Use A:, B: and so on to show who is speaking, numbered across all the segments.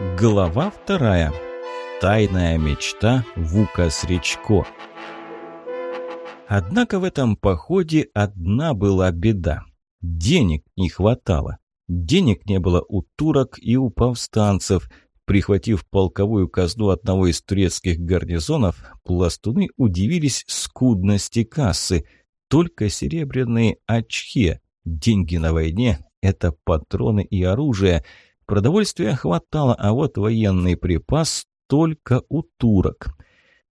A: Глава вторая. Тайная мечта Вука Сречко. Однако в этом походе одна была беда. Денег не хватало. Денег не было у турок и у повстанцев. Прихватив полковую казну одного из турецких гарнизонов, пластуны удивились скудности кассы. Только серебряные очки. Деньги на войне – это патроны и оружие – Продовольствия хватало, а вот военный припас только у турок.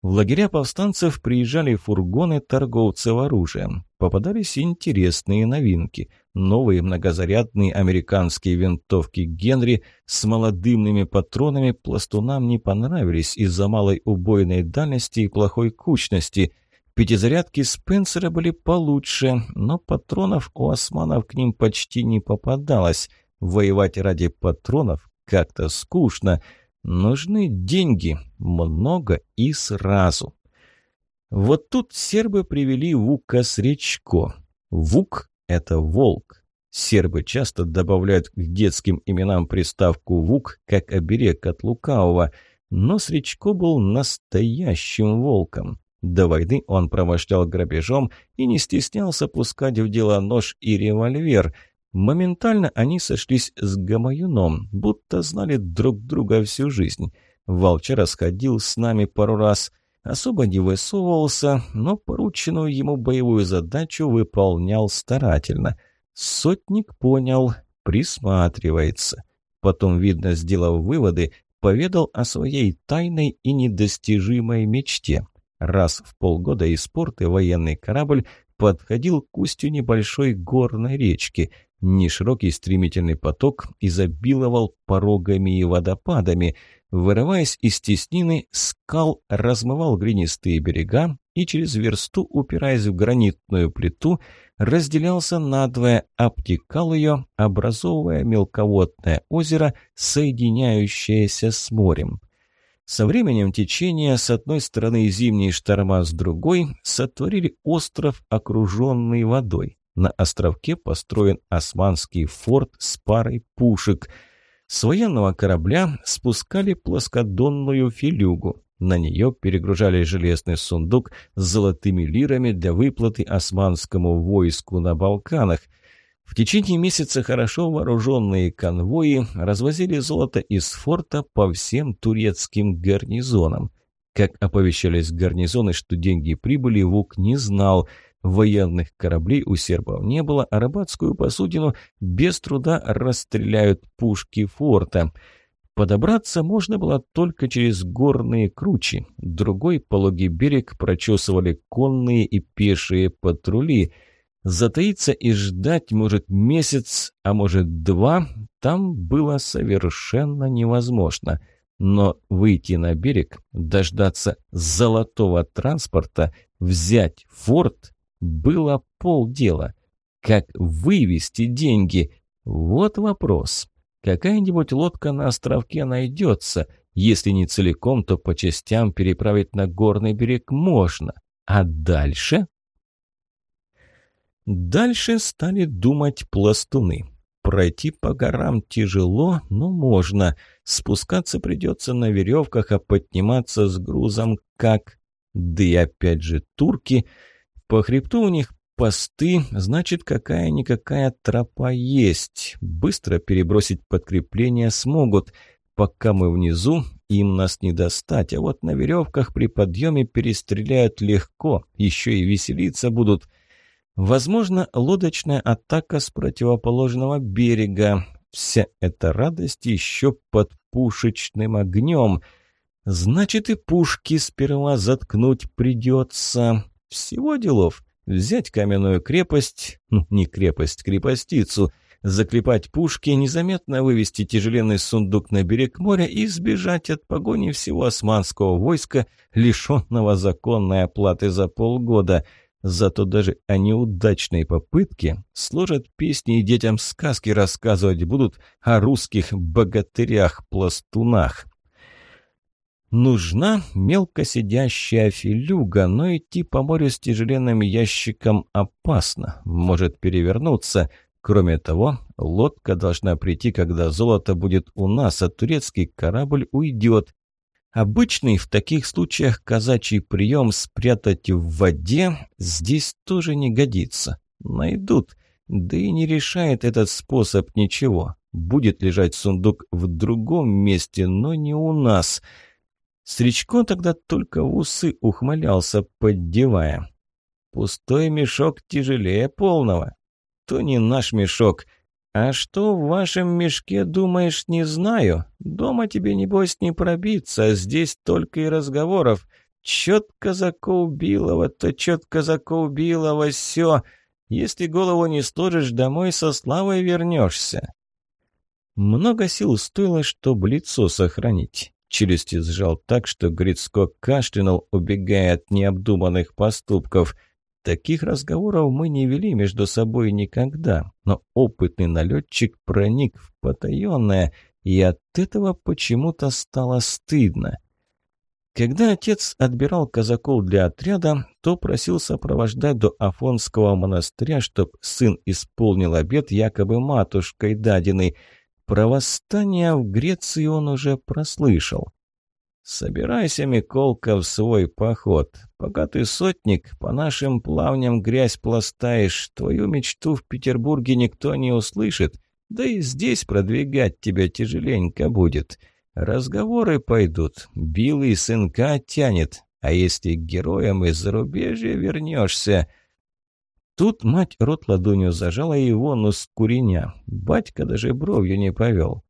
A: В лагеря повстанцев приезжали фургоны торговцев оружием. Попадались интересные новинки. Новые многозарядные американские винтовки Генри с молодымными патронами пластунам не понравились из-за малой убойной дальности и плохой кучности. Пятизарядки Спенсера были получше, но патронов у османов к ним почти не попадалось – Воевать ради патронов как-то скучно. Нужны деньги, много и сразу. Вот тут сербы привели Вука с Речко. Вук – это волк. Сербы часто добавляют к детским именам приставку «вук», как оберег от лукавого, но Сречко был настоящим волком. До войны он промышлял грабежом и не стеснялся пускать в дело нож и револьвер, Моментально они сошлись с Гамаюном, будто знали друг друга всю жизнь. Волчара сходил с нами пару раз, особо не высовывался, но порученную ему боевую задачу выполнял старательно. Сотник понял, присматривается. Потом, видно, сделав выводы, поведал о своей тайной и недостижимой мечте. Раз в полгода из порты военный корабль подходил к устью небольшой горной речки – Неширокий стремительный поток изобиловал порогами и водопадами. Вырываясь из теснины, скал размывал глинистые берега и через версту, упираясь в гранитную плиту, разделялся надвое, обтекал ее, образовывая мелководное озеро, соединяющееся с морем. Со временем течения с одной стороны зимние шторма с другой сотворили остров, окруженный водой. На островке построен османский форт с парой пушек. С военного корабля спускали плоскодонную филюгу. На нее перегружали железный сундук с золотыми лирами для выплаты османскому войску на Балканах. В течение месяца хорошо вооруженные конвои развозили золото из форта по всем турецким гарнизонам. Как оповещались гарнизоны, что деньги прибыли, Вук не знал – Военных кораблей у сербов не было, а рыбацкую посудину без труда расстреляют пушки форта. Подобраться можно было только через горные кручи. Другой пологий берег прочесывали конные и пешие патрули. Затаиться и ждать, может, месяц, а может, два, там было совершенно невозможно. Но выйти на берег, дождаться золотого транспорта, взять форт было полдела. Как вывести деньги? Вот вопрос. Какая-нибудь лодка на островке найдется. Если не целиком, то по частям переправить на горный берег можно. А дальше? Дальше стали думать пластуны. Пройти по горам тяжело, но можно. Спускаться придется на веревках, а подниматься с грузом как... Да и опять же турки... По хребту у них посты, значит, какая-никакая тропа есть. Быстро перебросить подкрепление смогут. Пока мы внизу, им нас не достать, а вот на веревках при подъеме перестреляют легко, еще и веселиться будут. Возможно, лодочная атака с противоположного берега. Вся эта радость еще под пушечным огнем. Значит, и пушки сперва заткнуть придется. Всего делов. Взять каменную крепость, ну, не крепость, крепостицу, заклепать пушки, незаметно вывести тяжеленный сундук на берег моря и сбежать от погони всего османского войска, лишенного законной оплаты за полгода. Зато даже о неудачной попытке сложат песни и детям сказки рассказывать будут о русских богатырях-пластунах. Нужна мелкосидящая филюга, но идти по морю с тяжеленным ящиком опасно, может перевернуться. Кроме того, Лодка должна прийти, когда золото будет у нас, а турецкий корабль уйдет. Обычный в таких случаях казачий прием спрятать в воде здесь тоже не годится. Найдут. Да и не решает этот способ ничего. Будет лежать сундук в другом месте, но не у нас. Стричко тогда только в усы ухмылялся, поддевая. Пустой мешок тяжелее полного. То не наш мешок. А что в вашем мешке, думаешь, не знаю? Дома тебе, небось, не пробиться, здесь только и разговоров. Чет казаков Билова, то чет казаков Билова, все. Если голову не сложишь, домой со славой вернешься. Много сил стоило, чтобы лицо сохранить. Челюсти сжал так, что Грицко кашлянул, убегая от необдуманных поступков. Таких разговоров мы не вели между собой никогда, но опытный налетчик проник в потаенное, и от этого почему-то стало стыдно. Когда отец отбирал казаков для отряда, то просил сопровождать до Афонского монастыря, чтоб сын исполнил обет якобы матушкой дадиной – про восстание в Греции он уже прослышал. «Собирайся, Миколка, в свой поход. Пока ты сотник, по нашим плавням грязь пластаешь, твою мечту в Петербурге никто не услышит, да и здесь продвигать тебя тяжеленько будет. Разговоры пойдут, билый сынка тянет, а если героем из зарубежья вернешься...» Тут мать рот ладонью зажала его нос куреня. Батька даже бровью не повел.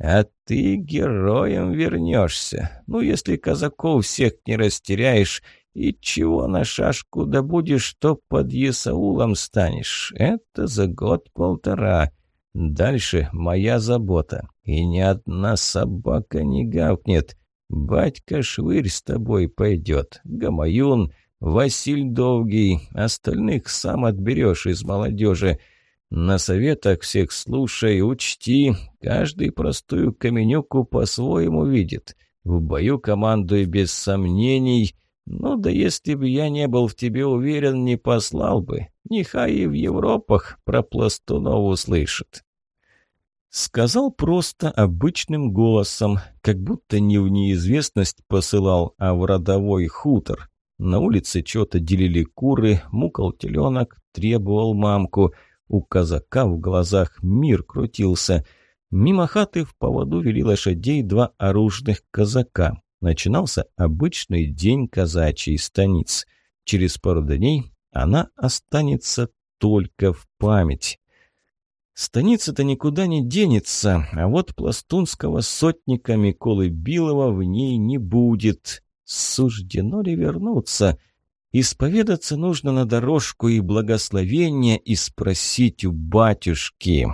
A: «А ты героем вернешься. Ну, если казаков всех не растеряешь, и чего на шашку добудешь, то под Есаулом станешь. Это за год-полтора. Дальше моя забота. И ни одна собака не гавкнет. Батька Швырь с тобой пойдет. Гамаюн, Василь Долгий, остальных сам отберешь из молодежи. На советах всех слушай, учти, каждый простую каменюку по-своему видит. В бою командуй без сомнений. Ну да если бы я не был в тебе уверен, не послал бы. Нехай и в Европах про пластунов услышат. Сказал просто обычным голосом, как будто не в неизвестность посылал, а в родовой хутор. На улице что-то делили куры, мукал теленок, требовал мамку. У казака в глазах мир крутился. Мимо хаты в поводу вели лошадей два оружных казака. Начинался обычный день казачьей станиц. Через пару дней она останется только в память. Станица-то никуда не денется, а вот пластунского сотника Миколы Билова в ней не будет. Суждено ли вернуться? Исповедаться нужно на дорожку и благословение и спросить у батюшки.